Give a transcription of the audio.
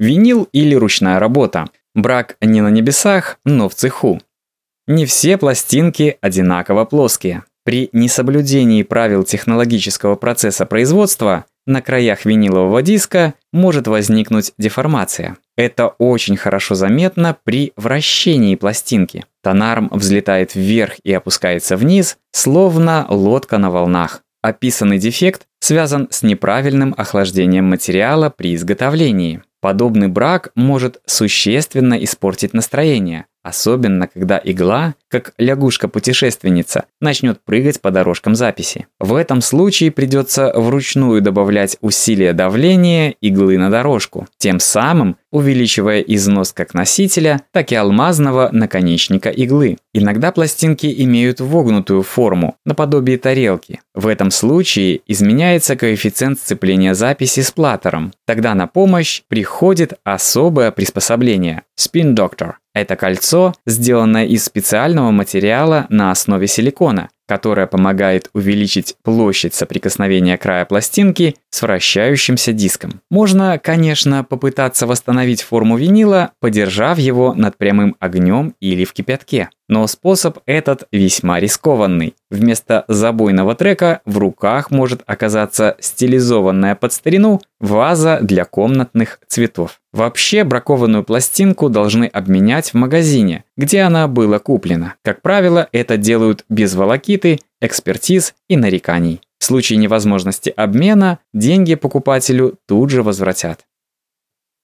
Винил или ручная работа. Брак не на небесах, но в цеху. Не все пластинки одинаково плоские. При несоблюдении правил технологического процесса производства на краях винилового диска может возникнуть деформация. Это очень хорошо заметно при вращении пластинки. Тонарм взлетает вверх и опускается вниз, словно лодка на волнах. Описанный дефект связан с неправильным охлаждением материала при изготовлении. Подобный брак может существенно испортить настроение, особенно когда игла, как лягушка-путешественница, начнет прыгать по дорожкам записи. В этом случае придется вручную добавлять усилие давления иглы на дорожку, тем самым увеличивая износ как носителя, так и алмазного наконечника иглы. Иногда пластинки имеют вогнутую форму, наподобие тарелки. В этом случае изменяется коэффициент сцепления записи с платтером. Тогда на помощь приходит особое приспособление – Spin Doctor. Это кольцо, сделанное из специального материала на основе силикона, которое помогает увеличить площадь соприкосновения края пластинки с вращающимся диском. Можно, конечно, попытаться восстановить форму винила, подержав его над прямым огнем или в кипятке. Но способ этот весьма рискованный. Вместо забойного трека в руках может оказаться стилизованная под старину ваза для комнатных цветов. Вообще бракованную пластинку должны обменять в магазине, где она была куплена. Как правило, это делают без волокиты, экспертиз и нареканий. В случае невозможности обмена деньги покупателю тут же возвратят.